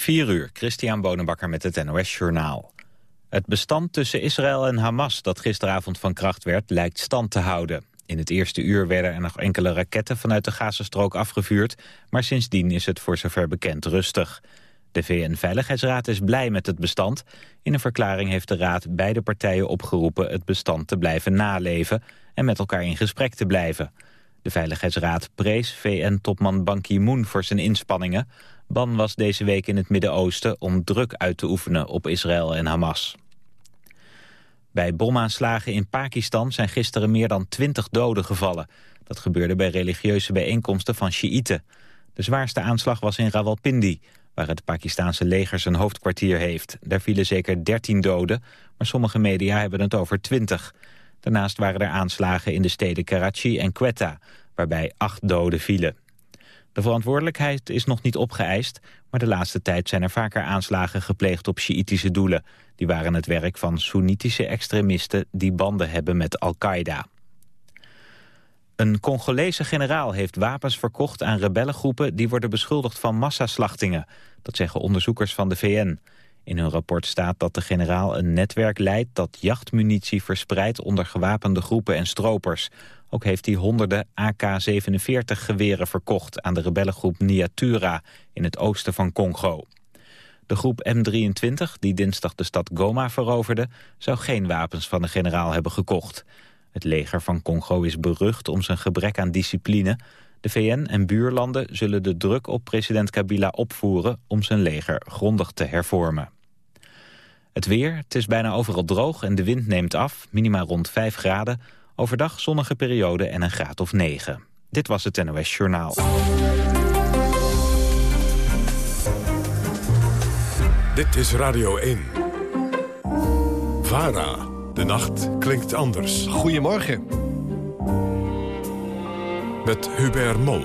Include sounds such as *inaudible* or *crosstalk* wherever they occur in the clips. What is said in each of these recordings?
4 uur, Christian Bonenbakker met het NOS Journaal. Het bestand tussen Israël en Hamas dat gisteravond van kracht werd... lijkt stand te houden. In het eerste uur werden er nog enkele raketten vanuit de Gazastrook afgevuurd... maar sindsdien is het voor zover bekend rustig. De VN-veiligheidsraad is blij met het bestand. In een verklaring heeft de raad beide partijen opgeroepen... het bestand te blijven naleven en met elkaar in gesprek te blijven. De Veiligheidsraad prees VN-topman Ban Ki-moon voor zijn inspanningen... Ban was deze week in het Midden-Oosten om druk uit te oefenen op Israël en Hamas. Bij bomaanslagen in Pakistan zijn gisteren meer dan twintig doden gevallen. Dat gebeurde bij religieuze bijeenkomsten van Sjiïten. De zwaarste aanslag was in Rawalpindi, waar het Pakistanse leger zijn hoofdkwartier heeft. Daar vielen zeker 13 doden, maar sommige media hebben het over 20. Daarnaast waren er aanslagen in de steden Karachi en Quetta, waarbij acht doden vielen. De verantwoordelijkheid is nog niet opgeëist, maar de laatste tijd zijn er vaker aanslagen gepleegd op Sjiïtische doelen. Die waren het werk van Soenitische extremisten die banden hebben met Al-Qaeda. Een Congolese generaal heeft wapens verkocht aan rebellengroepen die worden beschuldigd van massaslachtingen. Dat zeggen onderzoekers van de VN. In hun rapport staat dat de generaal een netwerk leidt dat jachtmunitie verspreidt onder gewapende groepen en stropers. Ook heeft hij honderden AK-47 geweren verkocht aan de rebellengroep Niatura in het oosten van Congo. De groep M23, die dinsdag de stad Goma veroverde, zou geen wapens van de generaal hebben gekocht. Het leger van Congo is berucht om zijn gebrek aan discipline. De VN en buurlanden zullen de druk op president Kabila opvoeren om zijn leger grondig te hervormen. Het weer, het is bijna overal droog en de wind neemt af, minima rond 5 graden. Overdag zonnige periode en een graad of 9. Dit was het NOS Journaal. Dit is Radio 1. VARA. De nacht klinkt anders. Goedemorgen. Met Hubert Mol.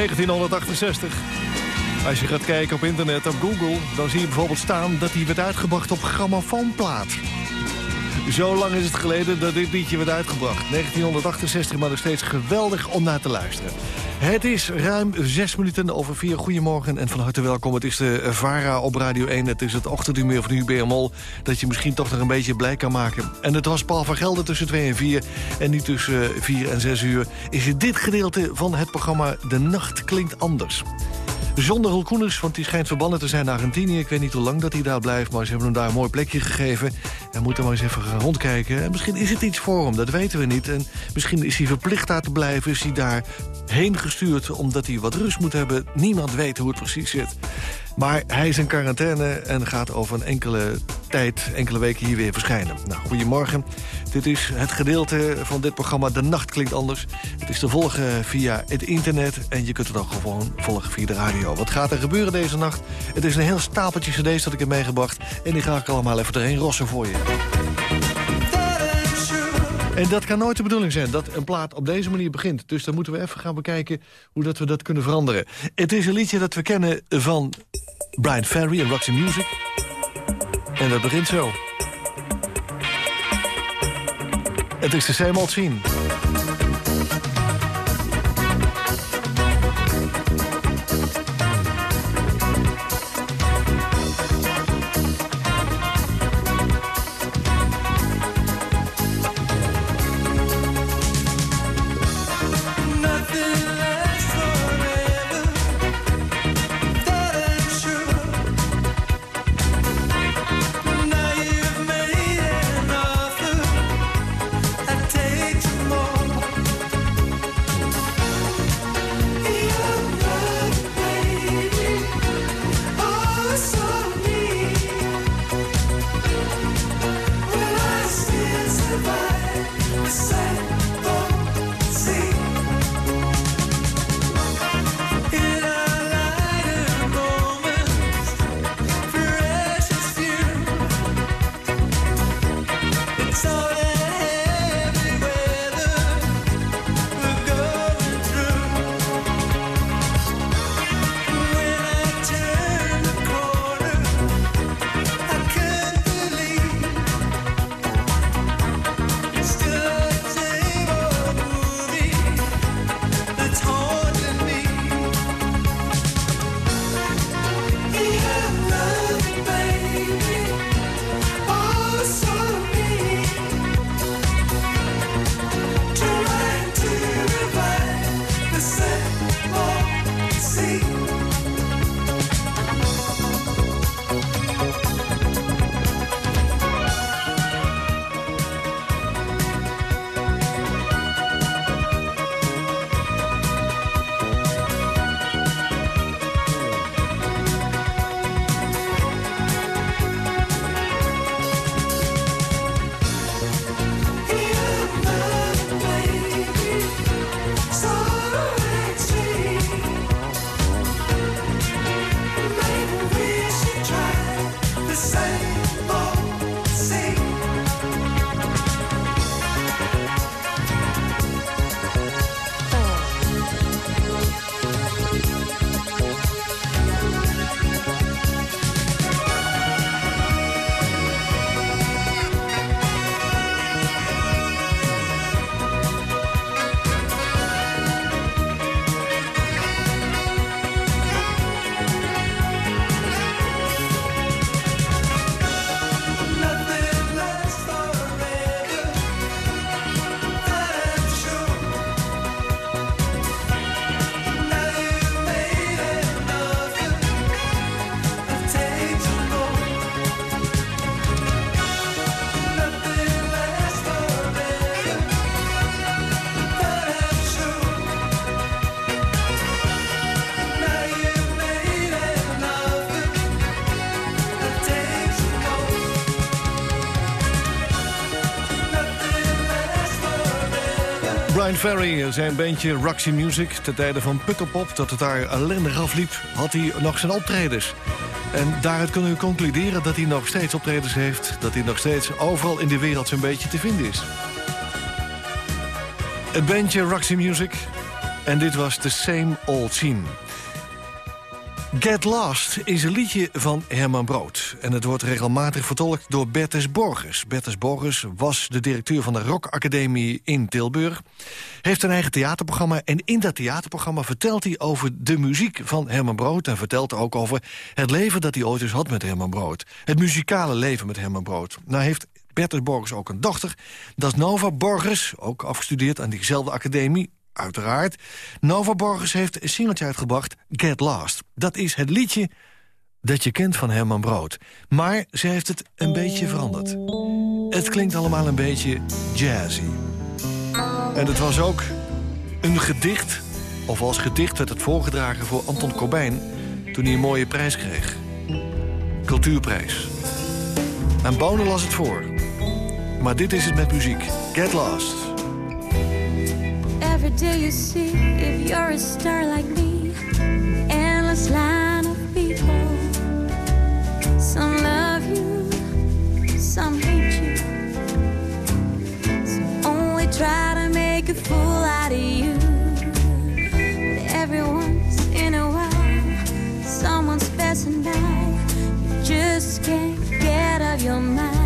1968. Als je gaat kijken op internet, op Google... dan zie je bijvoorbeeld staan dat hij werd uitgebracht op grammofoonplaat. Zo lang is het geleden dat dit liedje werd uitgebracht. 1968, maar nog steeds geweldig om naar te luisteren. Het is ruim zes minuten over vier. Goedemorgen en van harte welkom. Het is de VARA op Radio 1. Het is het ochtendhumeur van UBR Mol... dat je misschien toch nog een beetje blij kan maken. En het was Paul van Gelder tussen 2 en 4. En nu tussen 4 en 6 uur is dit gedeelte van het programma... De Nacht Klinkt Anders. Zonder Roel Koeners, want die schijnt verbannen te zijn naar Argentinië. Ik weet niet hoe lang dat hij daar blijft, maar ze hebben hem daar een mooi plekje gegeven. Hij moet er maar eens even rondkijken. En misschien is het iets voor hem, dat weten we niet. En misschien is hij verplicht daar te blijven, is hij daar heen gestuurd... omdat hij wat rust moet hebben. Niemand weet hoe het precies zit. Maar hij is in quarantaine en gaat over een enkele tijd, enkele weken hier weer verschijnen. Nou, goedemorgen. Dit is het gedeelte van dit programma De Nacht Klinkt Anders. Het is te volgen via het internet en je kunt het ook gewoon volgen via de radio. Wat gaat er gebeuren deze nacht? Het is een heel stapeltje cd's dat ik heb meegebracht... en die ga ik allemaal even erheen rossen voor je. En dat kan nooit de bedoeling zijn, dat een plaat op deze manier begint. Dus dan moeten we even gaan bekijken hoe dat we dat kunnen veranderen. Het is een liedje dat we kennen van Brian Ferry en Roxy Music. En dat begint zo. Het is de same old. Ferry, zijn bandje Roxy Music... ten tijde van Pukkelpop, dat het daar ellendig afliep... had hij nog zijn optredens. En daaruit kunnen we concluderen dat hij nog steeds optredens heeft... dat hij nog steeds overal in de wereld zo'n beetje te vinden is. Het bandje Roxy Music En dit was The Same Old Scene. Get Lost is een liedje van Herman Brood. En het wordt regelmatig vertolkt door Bertus Borgers. Bertus Borgers was de directeur van de Rock Academie in Tilburg. Heeft een eigen theaterprogramma. En in dat theaterprogramma vertelt hij over de muziek van Herman Brood. En vertelt ook over het leven dat hij ooit eens had met Herman Brood. Het muzikale leven met Herman Brood. Nou heeft Bertus Borgers ook een dochter. Dat is Nova Borgers, ook afgestudeerd aan diezelfde academie uiteraard. Nova Borgers heeft een singeltje uitgebracht, Get Lost. Dat is het liedje dat je kent van Herman Brood. Maar ze heeft het een beetje veranderd. Het klinkt allemaal een beetje jazzy. En het was ook een gedicht, of als gedicht werd het voorgedragen voor Anton Corbijn... toen hij een mooie prijs kreeg. Cultuurprijs. En Bonen las het voor. Maar dit is het met muziek. Get Lost. Every day you see if you're a star like me. Endless line of people. Some love you, some hate you. Some only try to make a fool out of you. But every once in a while, someone's passing by. You just can't get out of your mind.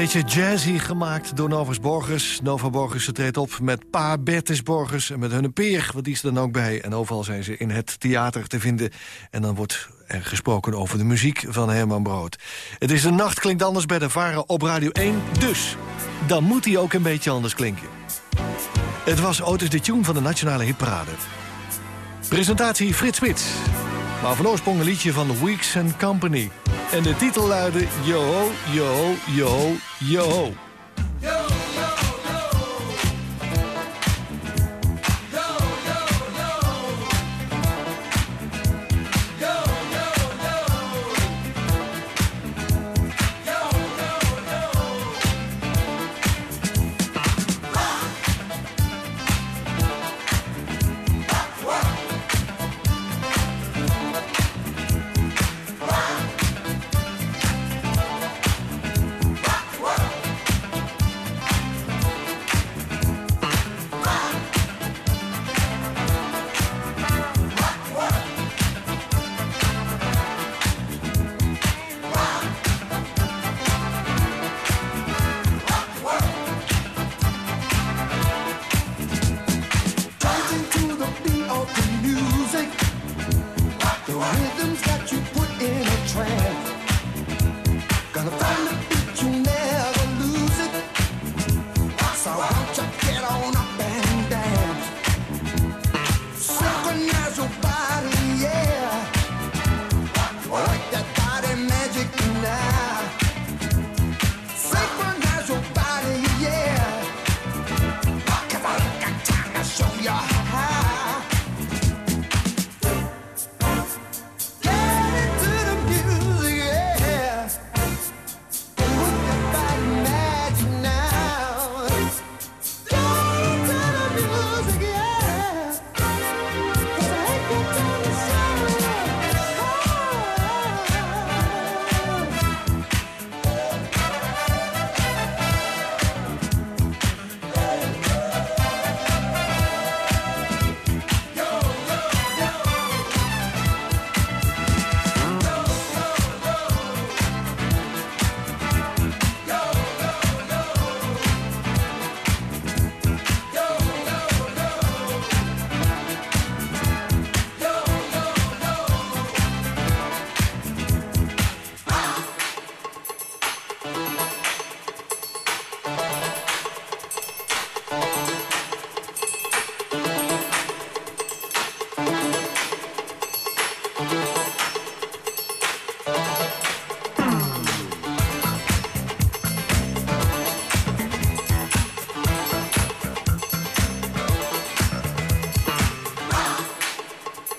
Beetje jazzy gemaakt door Novus Borgers. Nova Borgers treedt op met pa Bertus Borgers en met hun peer. Want die is er dan ook bij. En overal zijn ze in het theater te vinden. En dan wordt er gesproken over de muziek van Herman Brood. Het is een nacht, klinkt anders bij de Varen op Radio 1. Dus, dan moet hij ook een beetje anders klinken. Het was Otis de Tune van de Nationale Hitparade. Presentatie Frits Spits. Maar van oorsprong een liedje van Weeks Company. En de titel luidde Yo, yo, yo, yo.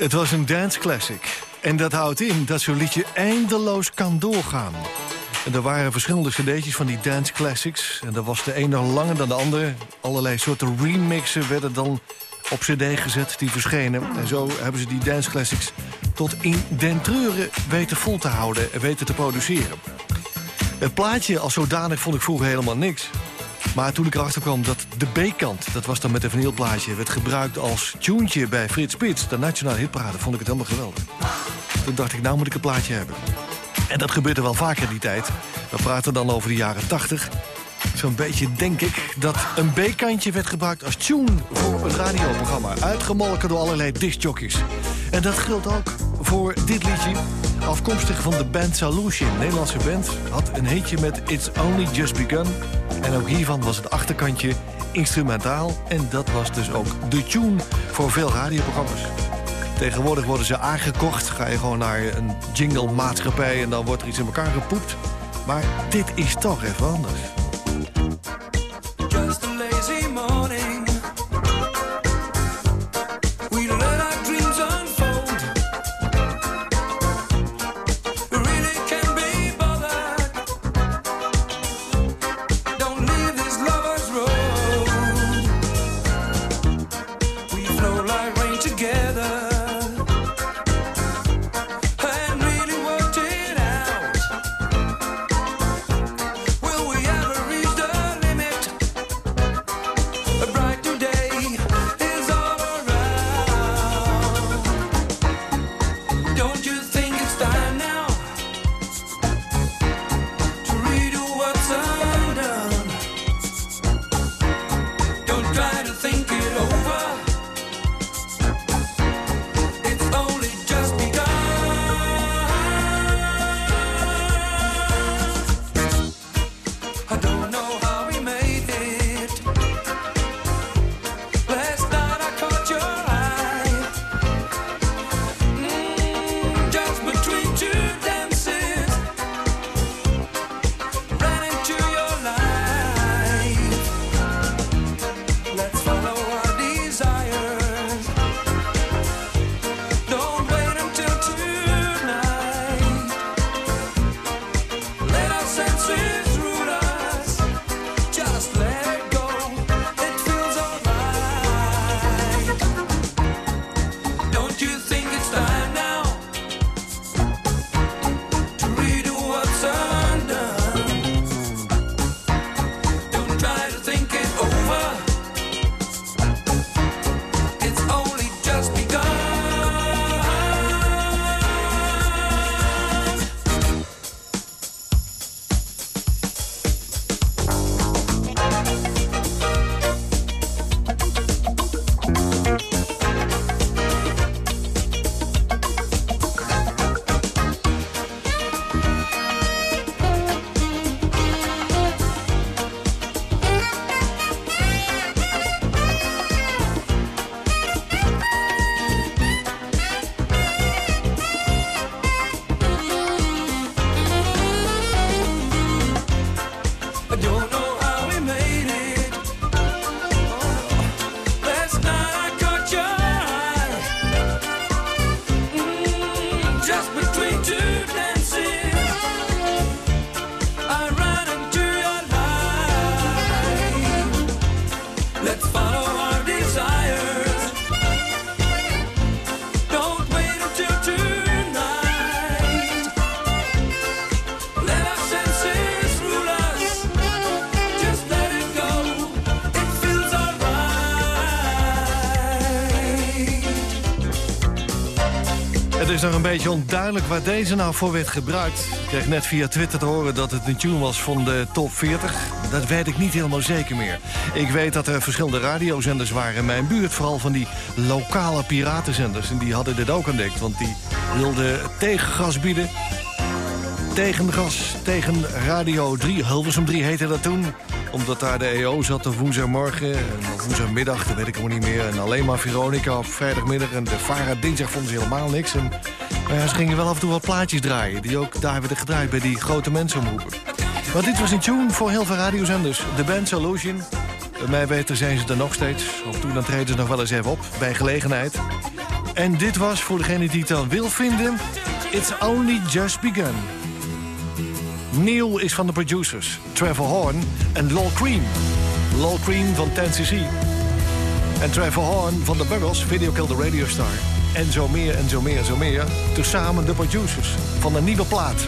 Het was een dance classic. En dat houdt in dat zo'n liedje eindeloos kan doorgaan. En er waren verschillende cd'tjes van die dance classics. En dat was de ene langer dan de andere. Allerlei soorten remixen werden dan op cd gezet, die verschenen. En zo hebben ze die dance classics tot in den treuren weten vol te houden... en weten te produceren. Het plaatje als zodanig vond ik vroeger helemaal niks. Maar toen ik erachter kwam dat de B-kant, dat was dan met een vinylplaatje... werd gebruikt als tuentje bij Frits Spits, de nationale hitparade... vond ik het helemaal geweldig. Toen dacht ik, nou moet ik een plaatje hebben. En dat gebeurde wel vaker die tijd. We praten dan over de jaren 80. Zo'n beetje denk ik dat een B-kantje werd gebruikt als tune voor een radioprogramma. Uitgemolken door allerlei discjockeys. En dat geldt ook voor dit liedje. Afkomstig van de band Solution, een Nederlandse band... had een hitje met It's Only Just Begun. En ook hiervan was het achterkantje instrumentaal. En dat was dus ook de tune voor veel radioprogramma's. Tegenwoordig worden ze aangekocht. Ga je gewoon naar een jingle maatschappij en dan wordt er iets in elkaar gepoept. Maar dit is toch even anders. Beetje onduidelijk waar deze nou voor werd gebruikt. Ik kreeg net via Twitter te horen dat het een tune was van de top 40. Dat weet ik niet helemaal zeker meer. Ik weet dat er verschillende radiozenders waren in mijn buurt. Vooral van die lokale piratenzenders. En die hadden dit ook ontdekt. Want die wilden tegengas bieden. Tegen gas, tegen Radio 3. Hilversum 3 heette dat toen. Omdat daar de EO zat op woensdagmorgen. En woensdagmiddag, dat weet ik allemaal niet meer. En alleen maar Veronica op vrijdagmiddag. En de Vara dinsdag vonden ze helemaal niks. En maar ze gingen wel af en toe wat plaatjes draaien. Die ook daar werden gedraaid bij die grote mensenomroepen. Maar dit was een tune voor heel veel radiozenders. De band Solution. Bij mij weten zijn ze er nog steeds. Of toen dan treden ze nog wel eens even op, bij gelegenheid. En dit was, voor degene die het dan wil vinden... It's Only Just Begun. Neil is van de producers. Trevor Horn en Lol Cream. Lol Cream van 10cc. En Trevor Horn van de Buggles, Video Kill the Radio Star. En zo meer en zo meer en zo meer. Tezamen de producers van de nieuwe plaat.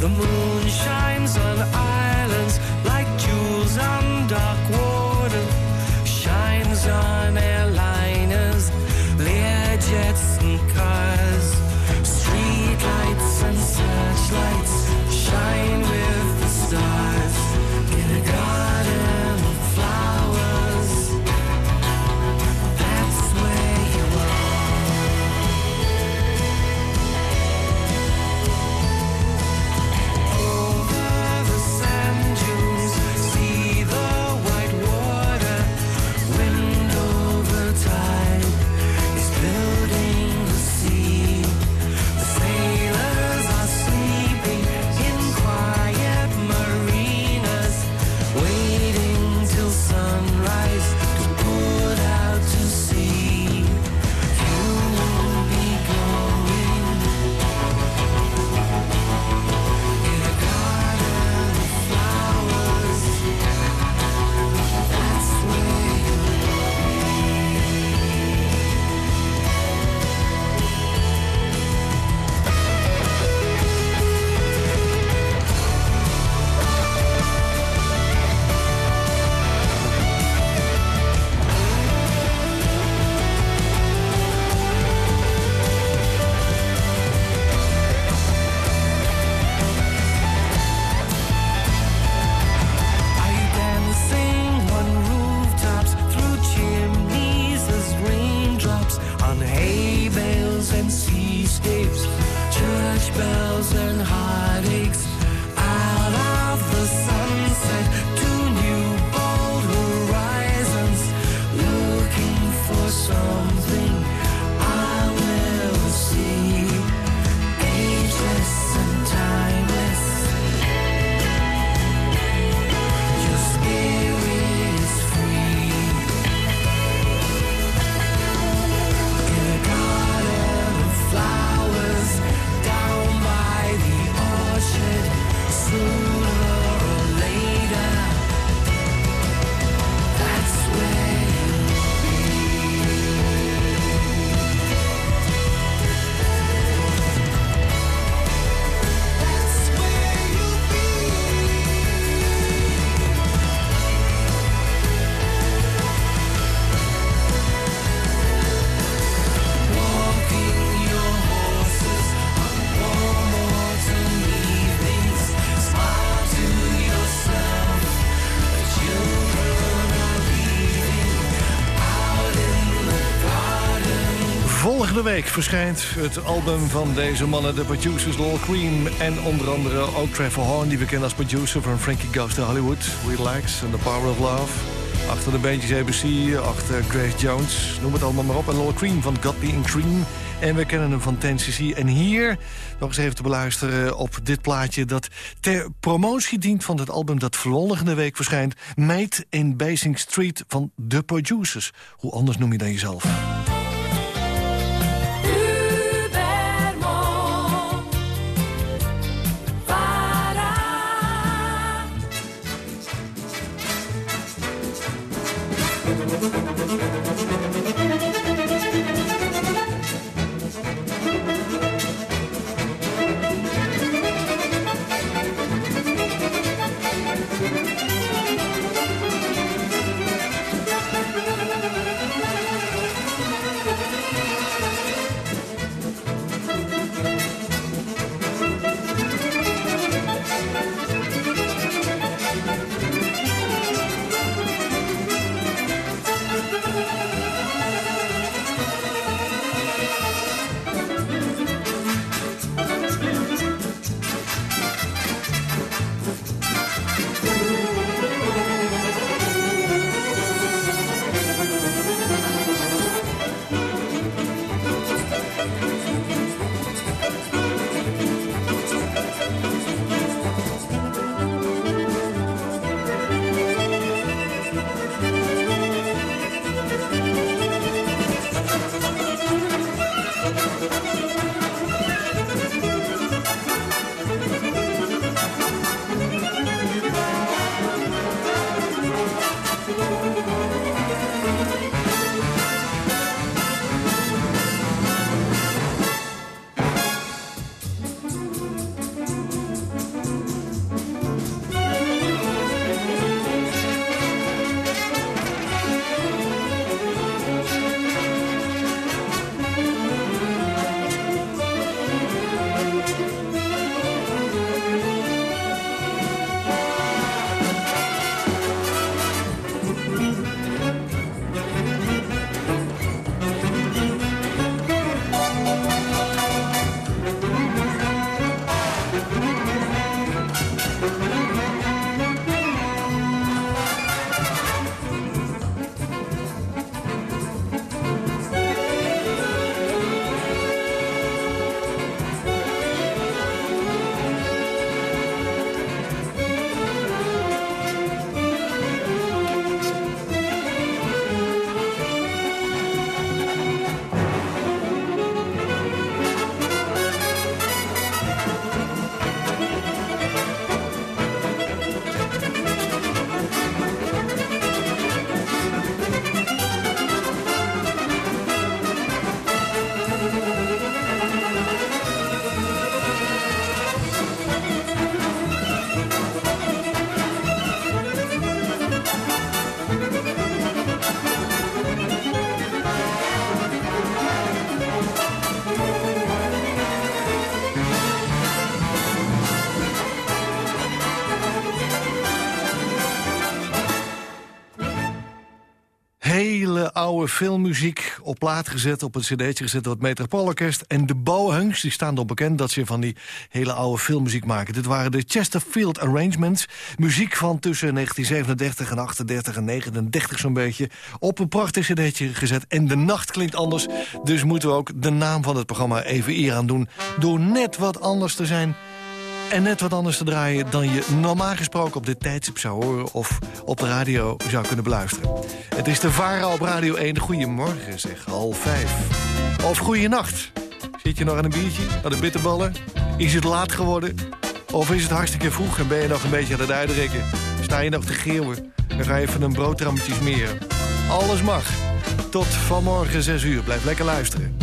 The moon shines on islands like jewels on dark water, shines on airliners, Learjets and cars, and such lights shine with the stars. Week verschijnt het album van deze mannen, de producers Lol Cream... en onder andere ook Trevor Horn, die we kennen als producer van Frankie Goes to Hollywood... Relax and The Power of Love. Achter de bandjes ABC, achter Grace Jones, noem het allemaal maar op. En Lol Cream van Me in Cream. En we kennen hem van 10cc. En hier nog eens even te beluisteren op dit plaatje... dat ter promotie dient van het album dat volgende week verschijnt... Made in Basing Street van The Producers. Hoe anders noem je dan jezelf? Oude filmmuziek op plaat gezet, op een cd'tje gezet door het. En de Bowenhunks, die staan erop bekend dat ze van die hele oude filmmuziek maken. Dit waren de Chesterfield Arrangements. Muziek van tussen 1937 en 38 en 39 zo'n beetje. Op een prachtig cd'tje gezet. En de nacht klinkt anders, dus moeten we ook de naam van het programma even eer aan doen. Door net wat anders te zijn en net wat anders te draaien dan je normaal gesproken op dit tijdstip zou horen... of op de radio zou kunnen beluisteren. Het is de Vara op Radio 1. Goedemorgen zeg, half vijf. Of goeienacht. Zit je nog aan een biertje, aan de bitterballen? Is het laat geworden? Of is het hartstikke vroeg en ben je nog een beetje aan het uitrekken? Sta je nog te geeuwen? Dan ga je even een broodrammetjes meer. Alles mag. Tot vanmorgen 6 uur. Blijf lekker luisteren.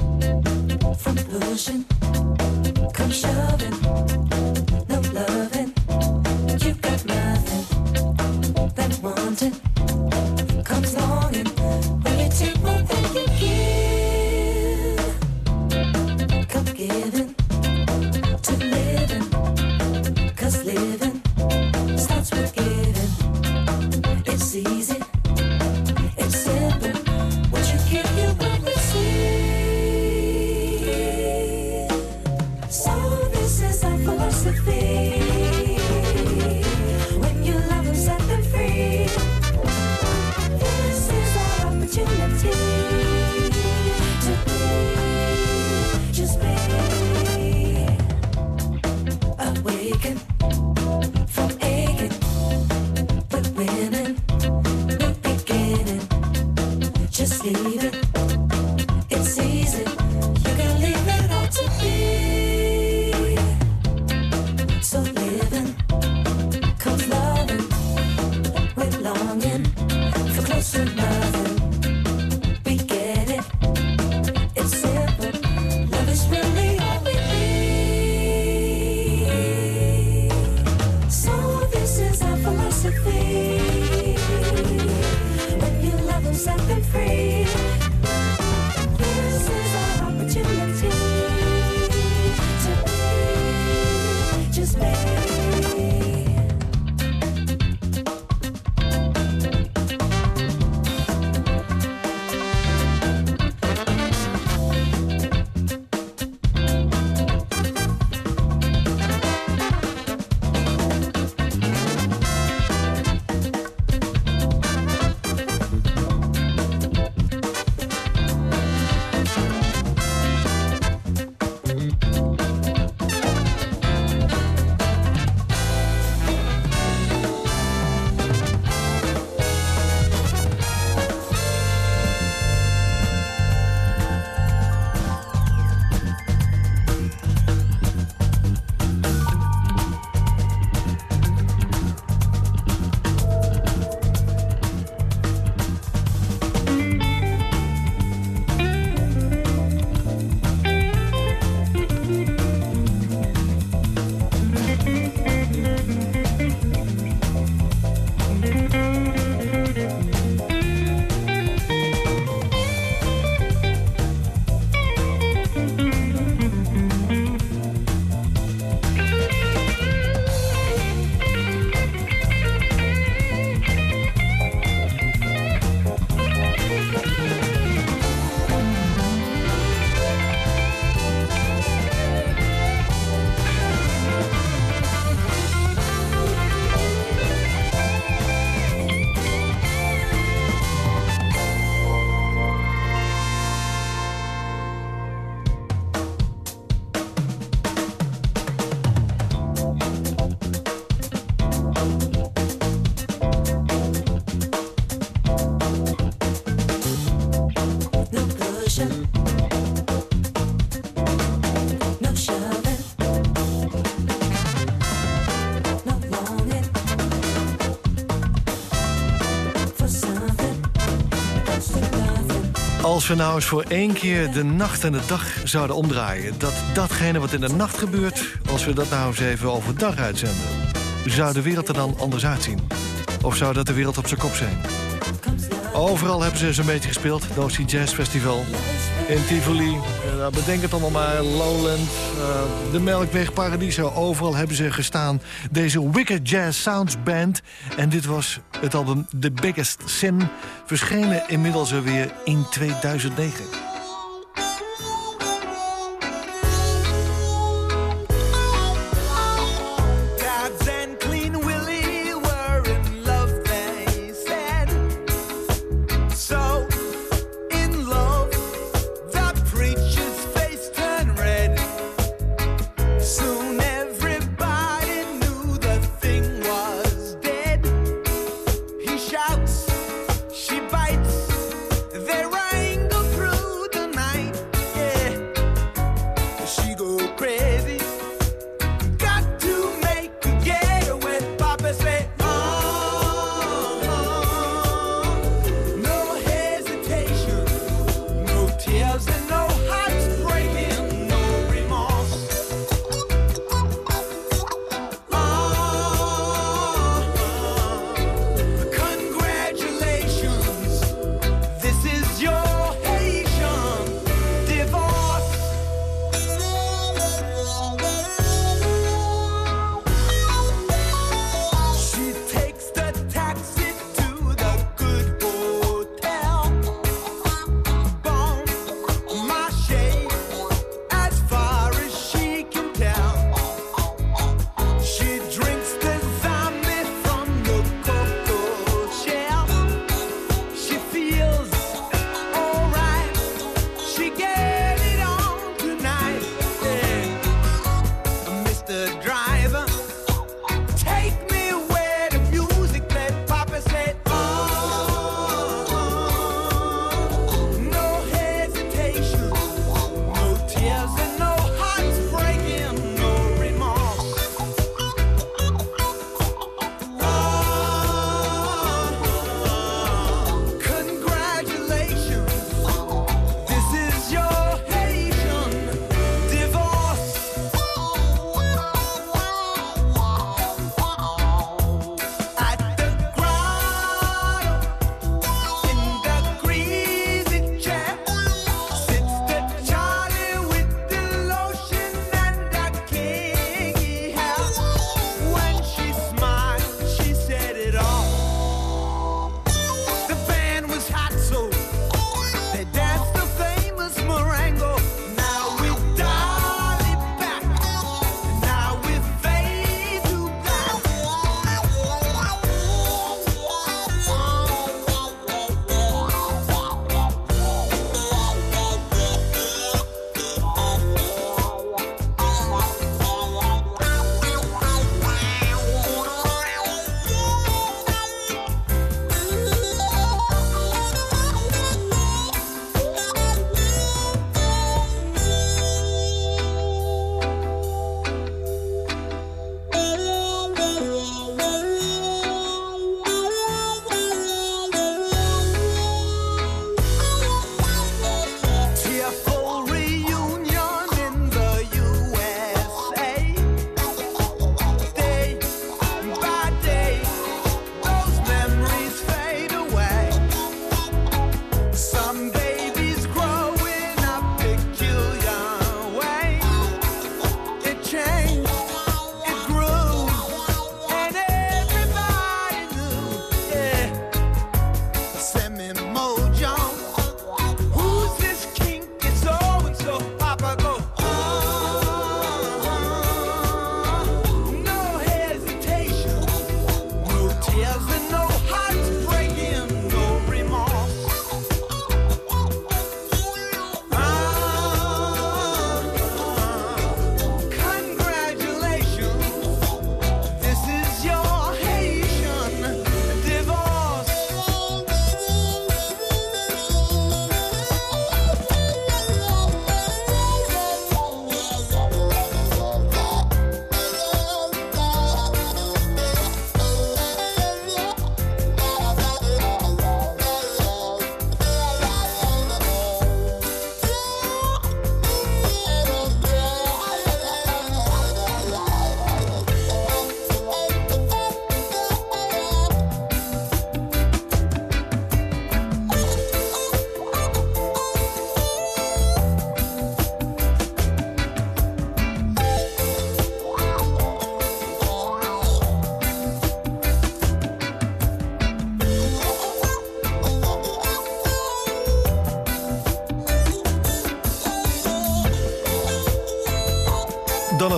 Center. We nou eens voor één keer de nacht en de dag zouden omdraaien... dat datgene wat in de nacht gebeurt, als we dat nou eens even overdag uitzenden... zou de wereld er dan anders uitzien? Of zou dat de wereld op zijn kop zijn? Overal hebben ze zo'n beetje gespeeld. Noordzee Jazz Festival. In Tivoli. Eh, bedenk het allemaal maar. Lowland. eh, de Melkweg, Paradiso. Overal hebben ze gestaan. Deze Wicked Jazz Sounds Band. En dit was het album The Biggest Sin. Verschenen inmiddels alweer in 2009.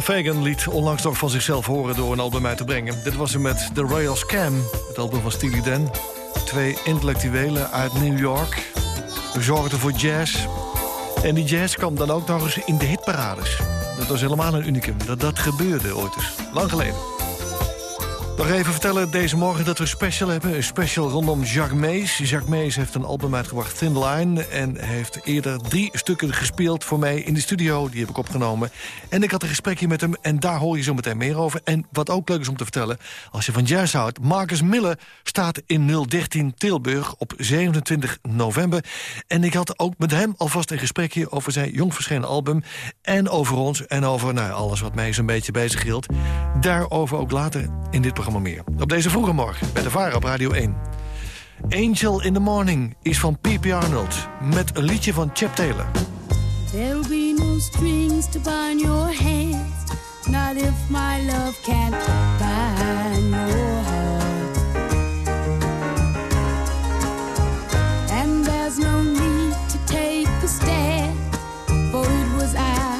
Fagan liet onlangs nog van zichzelf horen door een album uit te brengen. Dit was hem met The Royal Scam, het album van Steely Dan. Twee intellectuelen uit New York zorgden voor jazz. En die jazz kwam dan ook nog eens in de hitparades. Dat was helemaal een unicum. Dat dat gebeurde ooit eens. Lang geleden. Nog even vertellen deze morgen dat we een special hebben. Een special rondom Jacques Mees. Jacques Mees heeft een album uitgebracht, Thin Line... en heeft eerder drie stukken gespeeld voor mij in de studio. Die heb ik opgenomen. En ik had een gesprekje met hem en daar hoor je zo meteen meer over. En wat ook leuk is om te vertellen, als je van jazz houdt... Marcus Miller staat in 013 Tilburg op 27 november. En ik had ook met hem alvast een gesprekje over zijn jong verschenen album... en over ons en over nou, alles wat mij zo'n beetje bezig hield. Daarover ook later in dit programma meer. Op deze vroege morgen bij de Vara op Radio 1. Angel in the Morning is van P.P. Arnold... met een liedje van Chap Taylor. There'll be no strings to bind your hands, not if my love can't bind your heart. And there's no need to take a stand, for it was I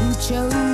who chose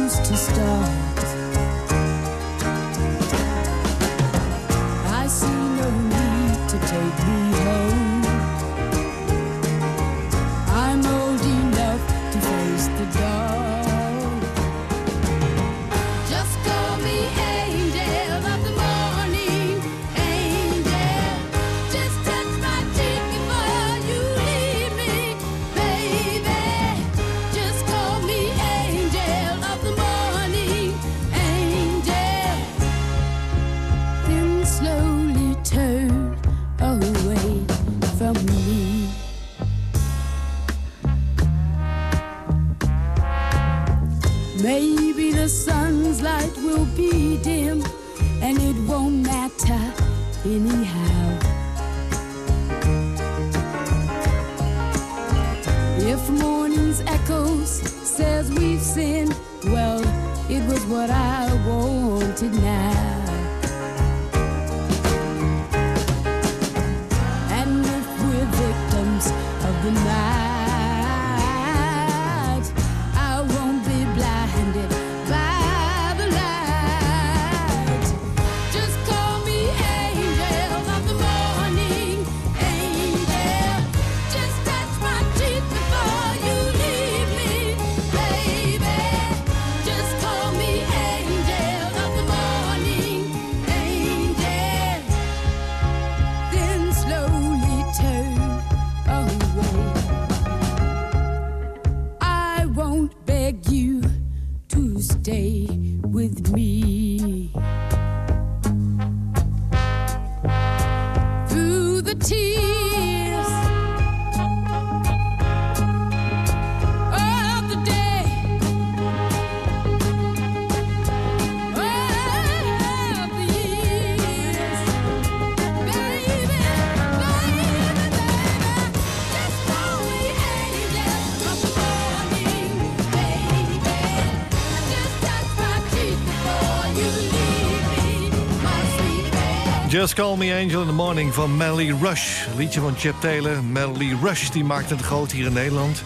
Just Call Me Angel in the Morning van Melly Rush. Liedje van Chap Taylor. Melly Rush die maakte het groot hier in Nederland.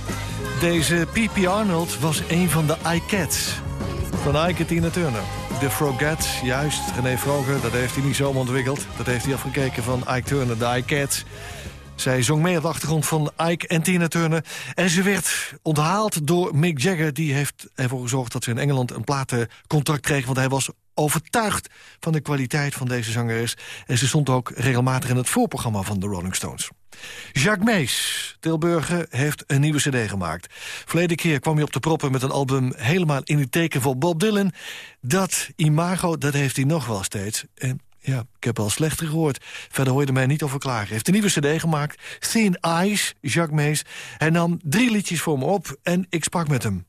Deze P.P. Arnold was een van de iCats. Van Ike Tina Turner. De Frogats, juist. René Vroger, dat heeft hij niet zomaar ontwikkeld. Dat heeft hij afgekeken van Ike Turner, de iCats. Zij zong mee op de achtergrond van Ike en Tina Turner. En ze werd onthaald door Mick Jagger. Die heeft ervoor gezorgd dat ze in Engeland een platencontract kreeg. Want hij was overtuigd van de kwaliteit van deze zangeres. En ze stond ook regelmatig in het voorprogramma van de Rolling Stones. Jacques Mees, Tilburger, heeft een nieuwe cd gemaakt. Verleden keer kwam hij op de proppen met een album... helemaal in het teken van Bob Dylan. Dat imago, dat heeft hij nog wel steeds. En ja, ik heb al slechter gehoord. Verder hoor je er mij niet over klagen. Hij heeft een nieuwe cd gemaakt, Thin Eyes, Jacques Mees. Hij nam drie liedjes voor me op en ik sprak met hem.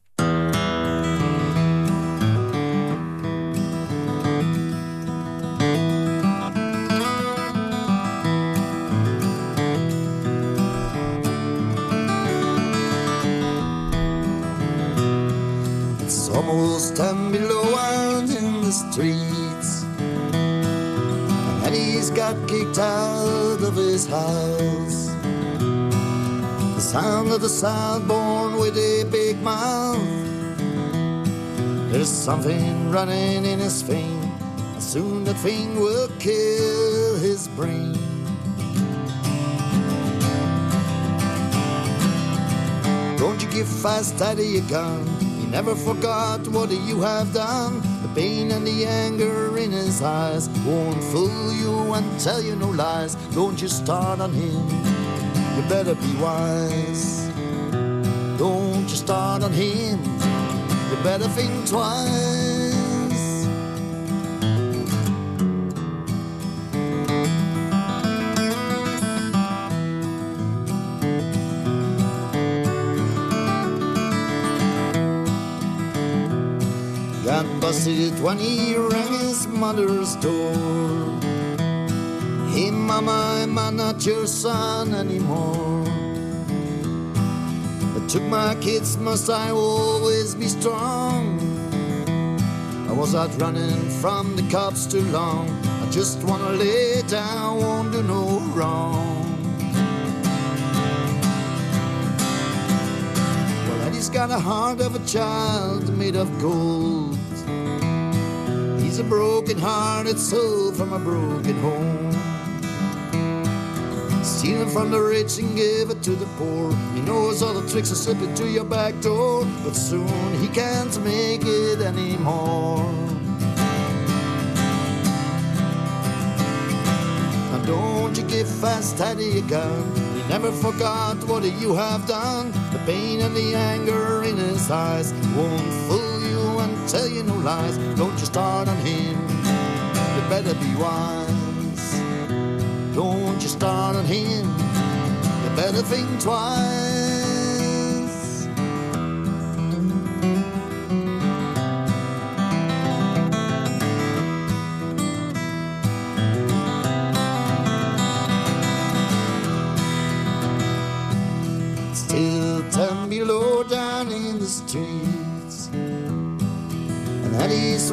Almost ten below and in the streets. And Eddie's got kicked out of his house. The sound of the sound born with a big mouth There's something running in his vein. And soon that thing will kill his brain. Don't you give fast of your gun. Never forgot what you have done. The pain and the anger in his eyes won't fool you and tell you no lies. Don't you start on him. You better be wise. Don't you start on him. You better think twice. When he rang his mother's door. Hey mama, I'm not your son anymore? I took my kids, must I always be strong? I was out running from the cops too long. I just wanna lay down, won't do no wrong. Well, Eddie's got a heart of a child made of gold. A broken hearted soul from a broken home. Stealing from the rich and give it to the poor. He knows all the tricks of slipping to your back door, but soon he can't make it anymore. Now don't you give fast of your gun. He never forgot what you have done. The pain and the anger in his eyes won't fool tell you no lies. Don't you start on him. You better be wise. Don't you start on him. You better think twice.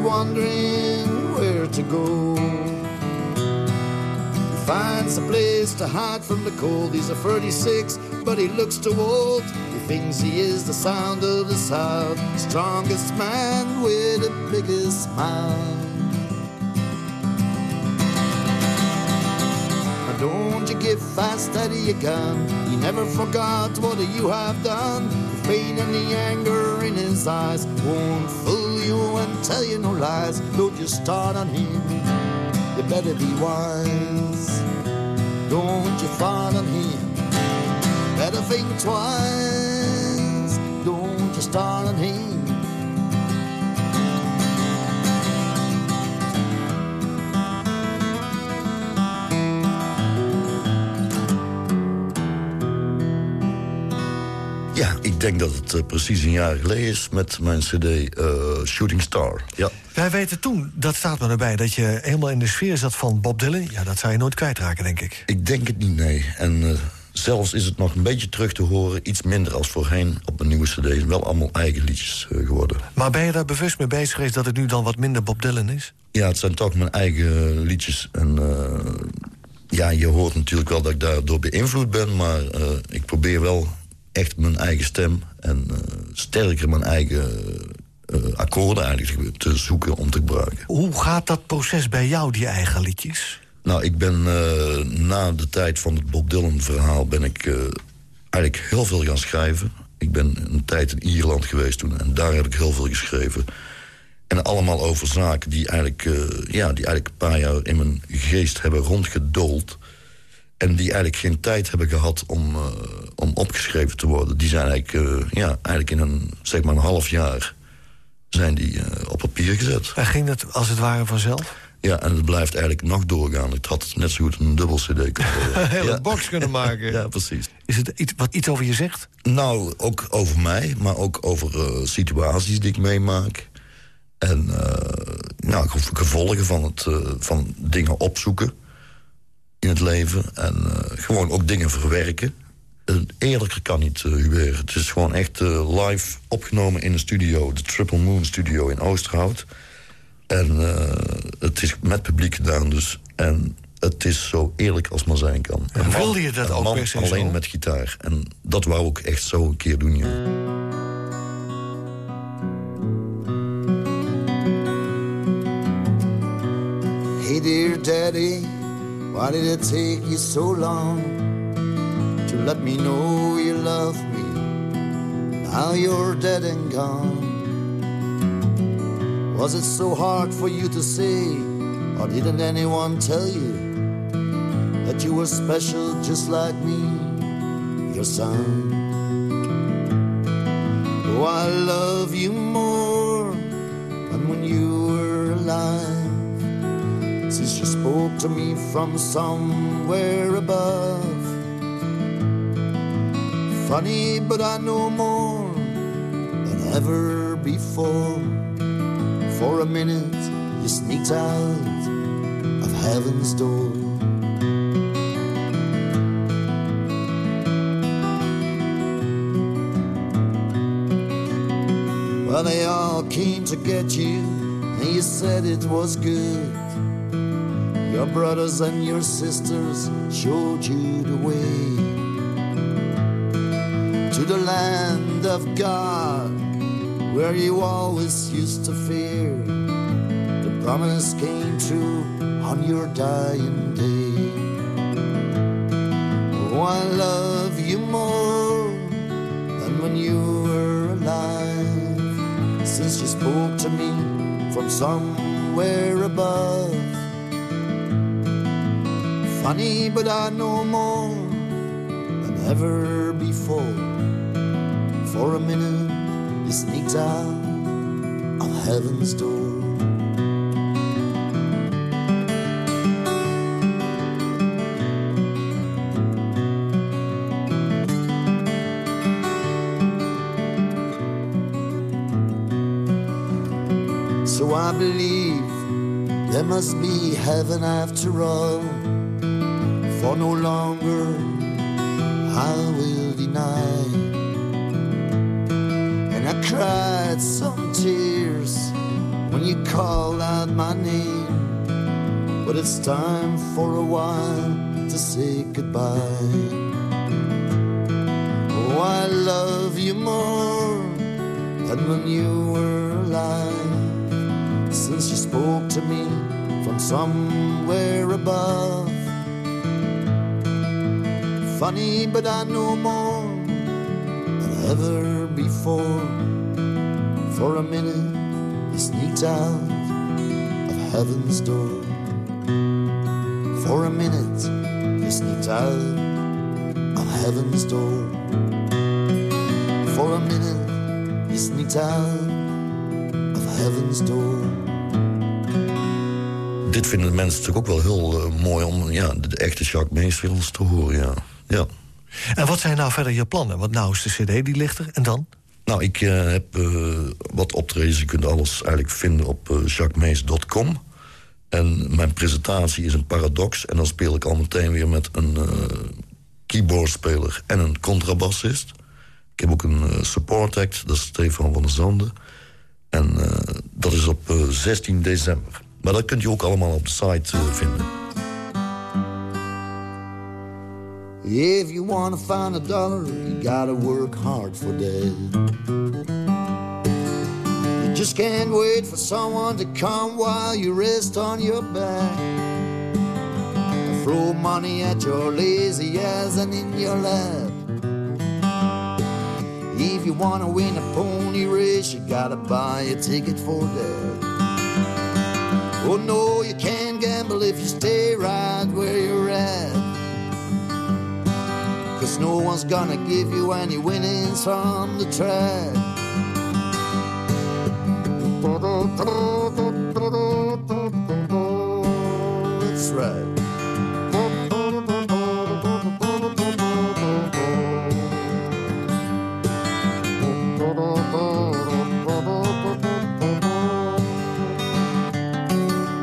Wondering where to go. He finds a place to hide from the cold. He's a 36, but he looks too old. He thinks he is the sound of the South, strongest man with the biggest smile. Don't you give fast out of your gun. He never forgot what you have done. The pain and the anger in his eyes won't fool tell you no lies. Don't you start on him. You better be wise. Don't you fall on him. Better think twice. Don't you start on him. Denk dat het eh, precies een jaar geleden is met mijn cd eh, Shooting Star. Ja. Wij weten toen, dat staat me erbij, dat je helemaal in de sfeer zat van Bob Dylan. Ja, dat zou je nooit kwijtraken, denk ik. Ik denk het niet, nee. En eh, zelfs is het nog een beetje terug te horen, iets minder als voorheen op een nieuwe cd. Wel allemaal eigen liedjes geworden. Maar ben je daar bewust mee bezig geweest dat het nu dan wat minder Bob Dylan is? Ja, het zijn toch mijn eigen liedjes. En ja, je hoort natuurlijk wel dat ik daardoor beïnvloed ben, maar ik probeer wel echt mijn eigen stem en eh, sterker mijn eigen eh, akkoorden eigenlijk te zoeken om te gebruiken. Hoe gaat dat proces bij jou, die eigen liedjes? Nou, ik ben eh, na de tijd van het Bob Dylan verhaal... ben ik eigenlijk heel veel gaan schrijven. Ik ben een tijd in Ierland geweest toen en daar heb ik heel veel geschreven. En allemaal over zaken die eigenlijk, ja, die eigenlijk een paar jaar in mijn geest hebben rondgedold. En die eigenlijk geen tijd hebben gehad om, om opgeschreven te worden. Die zijn eigenlijk, eh, ja, eigenlijk in een, zeg maar een half jaar zijn die eh, op papier gezet. En ging dat als het ware vanzelf? Ja, en het blijft eigenlijk nog doorgaan. Het had net zo goed een dubbel cd kunnen worden. *laughs* Een hele ja. box kunnen maken. Ja, precies. Is het iets, wat iets over je zegt? Nou, ook over mij, maar ook over eh, situaties die ik meemaak. En nou, gev- gevolgen van, het, van dingen opzoeken in het leven. En gewoon ook dingen verwerken eerlijker kan niet, eh, Hubert. Het is gewoon echt eh, live opgenomen in een studio. De Triple Moon Studio in Oosterhout. En eh, het is met publiek gedaan dus. En het is zo eerlijk als maar zijn kan. En wilde je dat ook man alleen met gitaar. En dat wou ik echt zo een keer doen, joh. Hey dear daddy, why did it take you so long? To let me know you love me? Now you're dead and gone. Was it so hard for you to say, or didn't anyone tell you that you were special just like me, your son? Oh, I love you more than when you were alive. Since you spoke to me from somewhere above. Funny, but I know more than ever before. For a minute, you sneaked out of heaven's door. Well, they all came to get you, and you said it was good. Your brothers and your sisters showed you the way to the land of God, where you always used to fear. The promise came true on your dying day. Oh, I love you more than when you were alive, since you spoke to me from somewhere above. Funny, but I know more than ever before. For a minute, you sneaked out of heaven's door. So I believe there must be heaven after all. For no longer I my name. But it's time for a while to say goodbye. Oh, I love you more than when you were alive. Since you spoke to me from somewhere above. Funny, but I know more than ever before. For a minute, you sneaked out heaven's door. For a minute, you sneaked out of heaven's door. For a minute, you sneaked out of heaven's door. Dit vinden mensen natuurlijk ook wel heel eh, mooi om ja, de, de echte Jacques Mees weer eens te horen. Ja. Ja. En wat zijn nou verder je plannen? Want nou is de cd, die ligt er. En dan? Nou, ik eh, heb eh, wat optredens. Je kunt alles eigenlijk vinden op uh, jacquesmees.com. En mijn presentatie is een paradox. En dan speel ik al meteen weer met een eh, keyboardspeler en een contrabassist. Ik heb ook een eh, support act, dat is Stefan van der Zanden. En eh, dat is op eh, 16 december. Maar dat kunt je ook allemaal op de site eh, vinden. If you wanna find a dollar, you gotta work hard for that. You just can't wait for someone to come while you rest on your back. Throw money at your lazy ass and in your lap. If you wanna win a pony race, you gotta buy a ticket for that. Oh no, you can't gamble if you stay right where you're at. Cause no one's gonna give you any winnings from the track. That's right.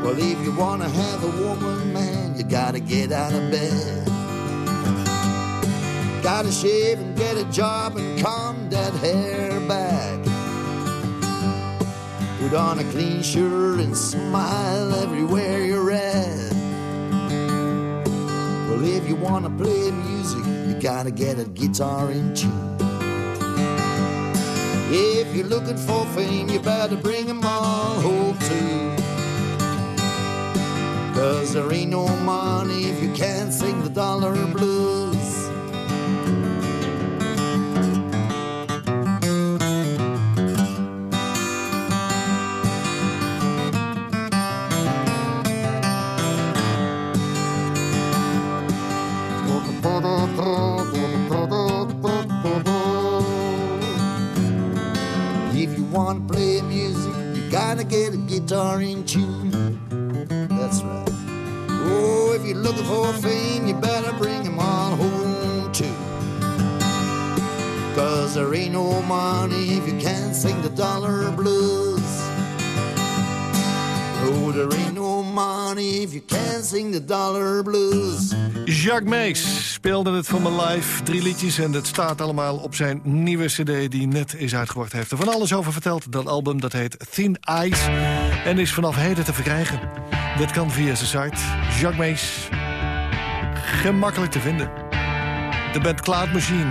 Well, if you wanna have a woman, man, you gotta get out of bed. Gotta shave and get a job and comb that hair back. Put on a clean shirt and smile everywhere you're at. Well, if you wanna play music, you gotta get a guitar in tune. If you're looking for fame, you better bring 'em all home too. Cause there ain't no money if you can't sing the dollar blues. Get a guitar in tune. That's right. Oh, if you're looking for fame, you better bring 'em on home too. Cause there ain't no money if you can't sing the dollar blues. Oh, there ain't no money if you can't sing the dollar blues. Jacques Mees speelde het voor me live. Drie liedjes en het staat allemaal op zijn nieuwe cd die net is uitgebracht. Heeft er van alles over verteld. Dat album dat heet Thin Ice en is vanaf heden te verkrijgen. Dat kan via zijn site. Jacques Mees. Gemakkelijk te vinden. De band Cloud Machine.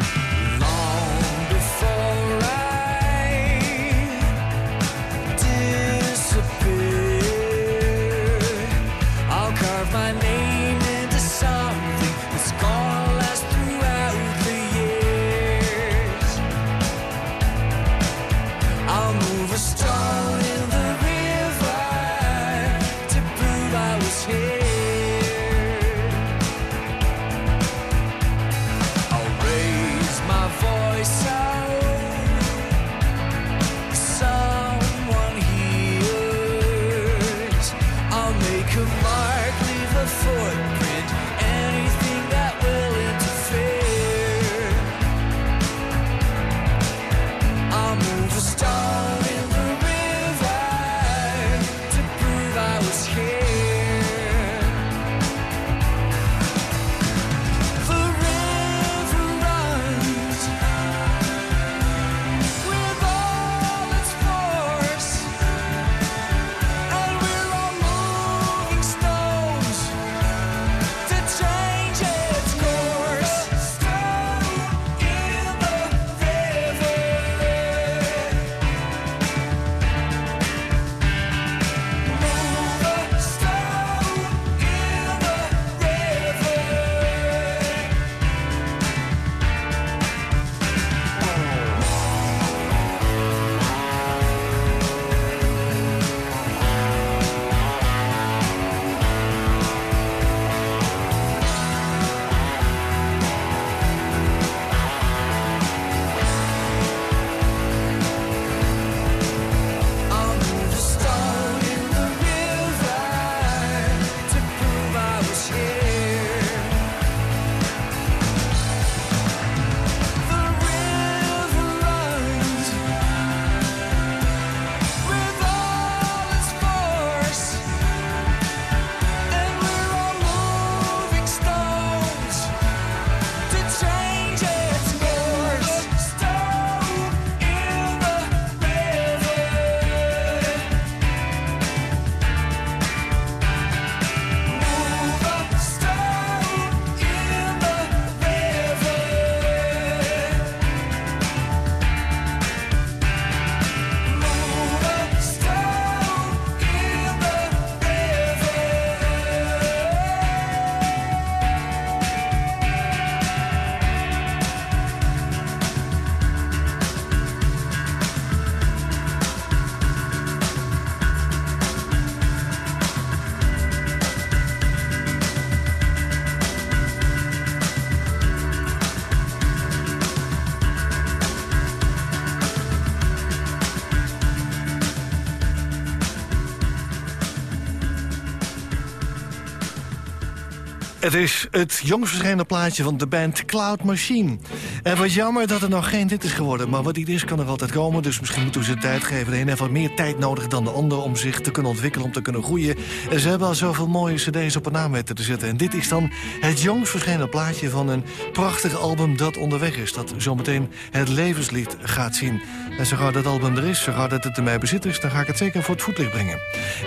Het is het jongst plaatje van de band Cloud Machine. En wat jammer dat er nog geen dit is geworden. Maar wat dit is, kan er altijd komen. Dus misschien moeten we ze tijd geven. De een heeft wat meer tijd nodig dan de ander om zich te kunnen ontwikkelen, om te kunnen groeien. En ze hebben al zoveel mooie cd's op een naam te zetten. En dit is dan het jongst plaatje van een prachtig album dat onderweg is. Dat zometeen het levenslied gaat zien. En zo gauw dat album er is, zo gauw dat het in mijn bezit is... dan ga ik het zeker voor het voetlicht brengen.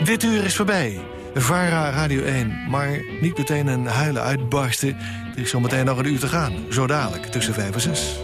Dit uur is voorbij. VARA Radio 1. Maar niet meteen een huilen uitbarsten. Er is zometeen nog een uur te gaan. Zo dadelijk, tussen 5 en 6.